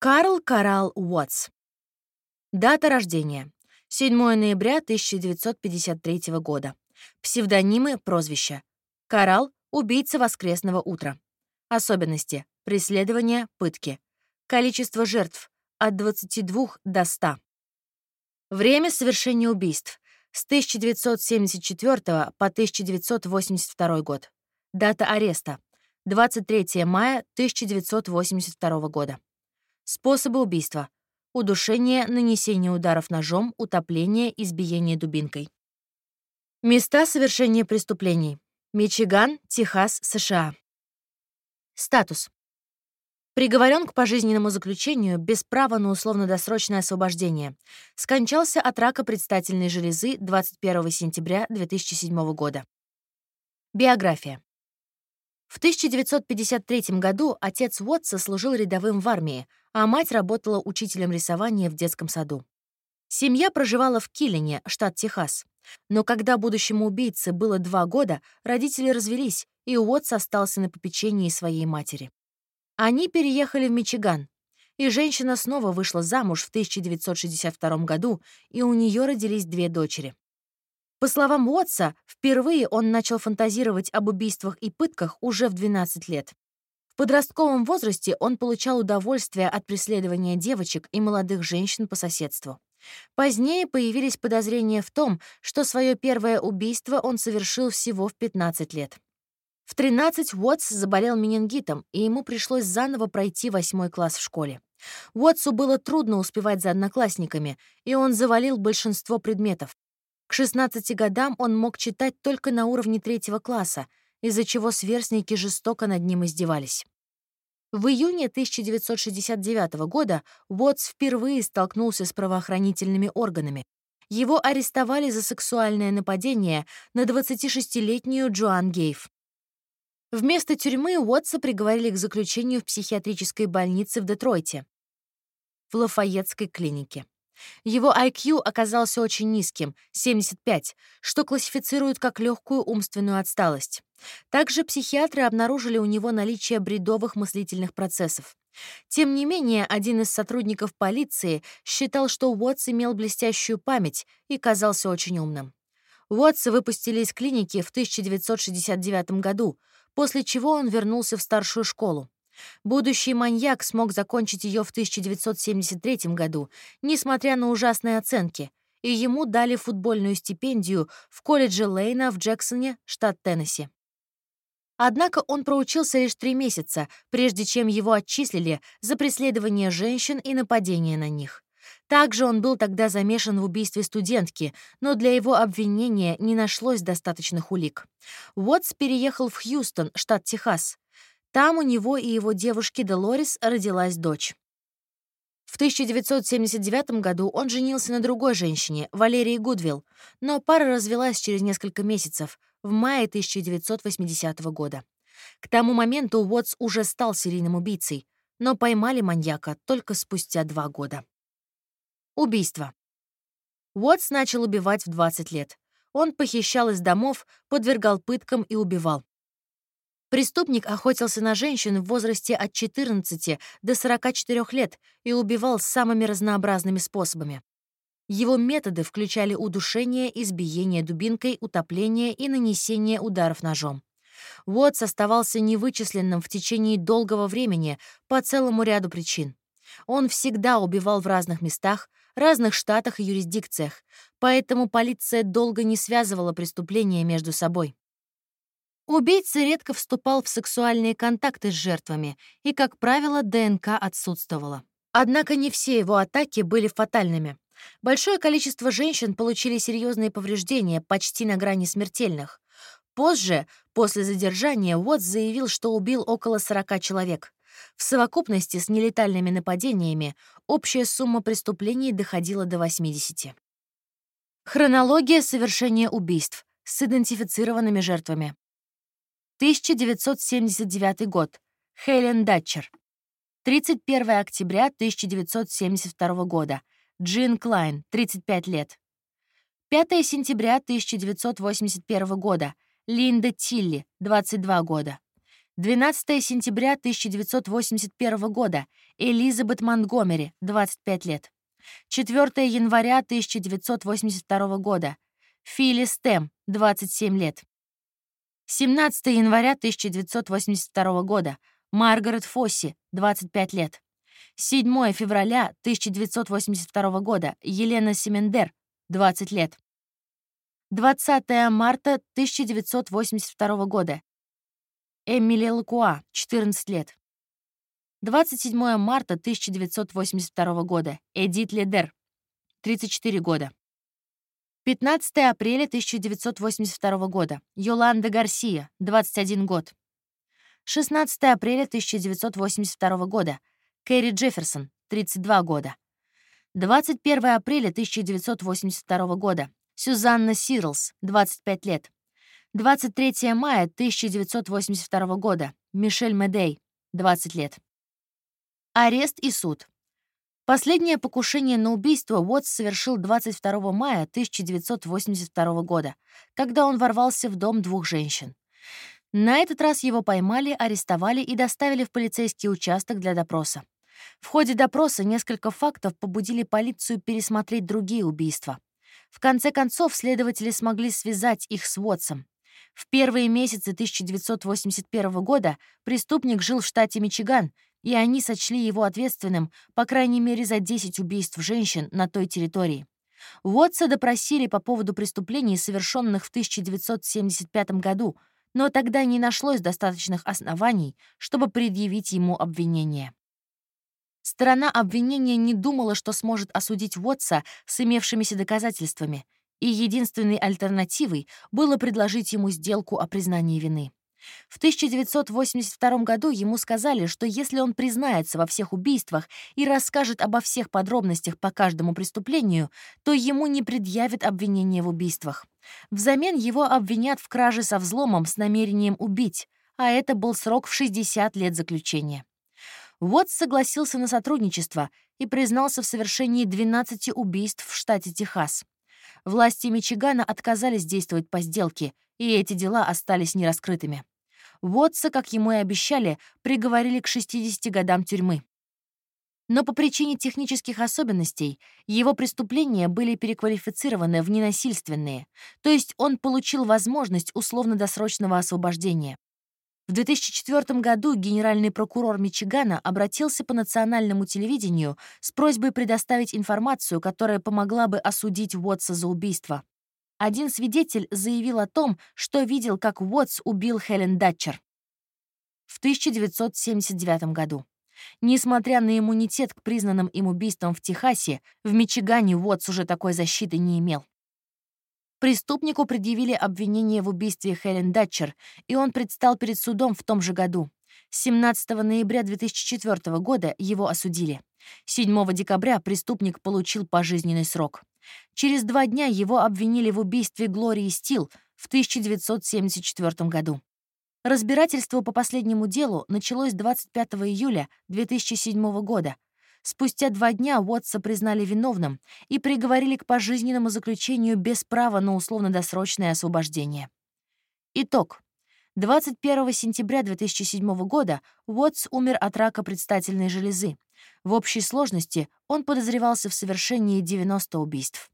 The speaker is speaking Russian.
Карл Карал Уотс. Дата рождения. 7 ноября 1953 года. Псевдонимы, прозвища. Карал — убийца воскресного утра. Особенности. Преследование, пытки. Количество жертв — от 22 до 100. Время совершения убийств — с 1974 по 1982 год. Дата ареста — 23 мая 1982 года. Способы убийства. Удушение, нанесение ударов ножом, утопление, избиение дубинкой. Места совершения преступлений. Мичиган, Техас, США. Статус. Приговорен к пожизненному заключению без права на условно-досрочное освобождение. Скончался от рака предстательной железы 21 сентября 2007 года. Биография. В 1953 году отец Уотса служил рядовым в армии, а мать работала учителем рисования в детском саду. Семья проживала в Киллине, штат Техас. Но когда будущему убийце было два года, родители развелись, и Уотс остался на попечении своей матери. Они переехали в Мичиган, и женщина снова вышла замуж в 1962 году, и у нее родились две дочери. По словам Уотса, впервые он начал фантазировать об убийствах и пытках уже в 12 лет. Подростковом возрасте он получал удовольствие от преследования девочек и молодых женщин по соседству. Позднее появились подозрения в том, что свое первое убийство он совершил всего в 15 лет. В 13 Уотс заболел менингитом, и ему пришлось заново пройти восьмой класс в школе. Уотсу было трудно успевать за одноклассниками, и он завалил большинство предметов. К 16 годам он мог читать только на уровне третьего класса, из-за чего сверстники жестоко над ним издевались. В июне 1969 года Уотс впервые столкнулся с правоохранительными органами. Его арестовали за сексуальное нападение на 26-летнюю Джоан Гейв. Вместо тюрьмы Уотса приговорили к заключению в психиатрической больнице в Детройте, в Лафайетской клинике. Его IQ оказался очень низким — 75, что классифицируют как легкую умственную отсталость. Также психиатры обнаружили у него наличие бредовых мыслительных процессов. Тем не менее, один из сотрудников полиции считал, что Уотс имел блестящую память и казался очень умным. Уотса выпустили из клиники в 1969 году, после чего он вернулся в старшую школу. Будущий маньяк смог закончить ее в 1973 году, несмотря на ужасные оценки, и ему дали футбольную стипендию в колледже Лейна в Джексоне, штат Теннесси. Однако он проучился лишь три месяца, прежде чем его отчислили за преследование женщин и нападение на них. Также он был тогда замешан в убийстве студентки, но для его обвинения не нашлось достаточных улик. Уотс переехал в Хьюстон, штат Техас. Там у него и его девушки Делорис родилась дочь. В 1979 году он женился на другой женщине, Валерии Гудвилл, но пара развелась через несколько месяцев, в мае 1980 года. К тому моменту Уотс уже стал серийным убийцей, но поймали маньяка только спустя два года. Убийство. Уотс начал убивать в 20 лет. Он похищал из домов, подвергал пыткам и убивал. Преступник охотился на женщин в возрасте от 14 до 44 лет и убивал самыми разнообразными способами. Его методы включали удушение, избиение дубинкой, утопление и нанесение ударов ножом. Уотс оставался невычисленным в течение долгого времени по целому ряду причин. Он всегда убивал в разных местах, разных штатах и юрисдикциях, поэтому полиция долго не связывала преступления между собой. Убийца редко вступал в сексуальные контакты с жертвами, и, как правило, ДНК отсутствовала. Однако не все его атаки были фатальными. Большое количество женщин получили серьезные повреждения, почти на грани смертельных. Позже, после задержания, Уотс заявил, что убил около 40 человек. В совокупности с нелетальными нападениями общая сумма преступлений доходила до 80. Хронология совершения убийств с идентифицированными жертвами. 1979 год. Хелен Датчер. 31 октября 1972 года. Джин Клайн, 35 лет. 5 сентября 1981 года. Линда Тилли, 22 года. 12 сентября 1981 года. Элизабет Монтгомери, 25 лет. 4 января 1982 года. Филлис Тем, 27 лет. 17 января 1982 года. Маргарет Фосси, 25 лет. 7 февраля 1982 года. Елена Семендер, 20 лет. 20 марта 1982 года. Эмили Лакуа, 14 лет. 27 марта 1982 года. Эдит Ледер, 34 года. 15 апреля 1982 года. Йоланда Гарсия, 21 год. 16 апреля 1982 года. Кэрри Джефферсон, 32 года. 21 апреля 1982 года. Сюзанна Сирлс, 25 лет. 23 мая 1982 года. Мишель Медей, 20 лет. Арест и суд. Последнее покушение на убийство Уотс совершил 22 мая 1982 года, когда он ворвался в дом двух женщин. На этот раз его поймали, арестовали и доставили в полицейский участок для допроса. В ходе допроса несколько фактов побудили полицию пересмотреть другие убийства. В конце концов, следователи смогли связать их с Уотсом. В первые месяцы 1981 года преступник жил в штате Мичиган, и они сочли его ответственным, по крайней мере, за 10 убийств женщин на той территории. Уотса допросили по поводу преступлений, совершенных в 1975 году, но тогда не нашлось достаточных оснований, чтобы предъявить ему обвинение. Сторона обвинения не думала, что сможет осудить Уотса с имевшимися доказательствами, и единственной альтернативой было предложить ему сделку о признании вины. В 1982 году ему сказали, что если он признается во всех убийствах и расскажет обо всех подробностях по каждому преступлению, то ему не предъявят обвинения в убийствах. Взамен его обвинят в краже со взломом с намерением убить, а это был срок в 60 лет заключения. Уотс согласился на сотрудничество и признался в совершении 12 убийств в штате Техас. Власти Мичигана отказались действовать по сделке, и эти дела остались нераскрытыми. Уотса, как ему и обещали, приговорили к 60 годам тюрьмы. Но по причине технических особенностей его преступления были переквалифицированы в ненасильственные, то есть он получил возможность условно-досрочного освобождения. В 2004 году генеральный прокурор Мичигана обратился по национальному телевидению с просьбой предоставить информацию, которая помогла бы осудить Уотса за убийство. Один свидетель заявил о том, что видел, как Уотс убил Хелен Датчер в 1979 году. Несмотря на иммунитет к признанным им убийствам в Техасе, в Мичигане Уотс уже такой защиты не имел. Преступнику предъявили обвинение в убийстве Хелен Датчер, и он предстал перед судом в том же году. 17 ноября 2004 года его осудили. 7 декабря преступник получил пожизненный срок. Через два дня его обвинили в убийстве Глории Стил в 1974 году. Разбирательство по последнему делу началось 25 июля 2007 года, Спустя два дня Уотса признали виновным и приговорили к пожизненному заключению без права на условно-досрочное освобождение. Итог. 21 сентября 2007 года Уотс умер от рака предстательной железы. В общей сложности он подозревался в совершении 90 убийств.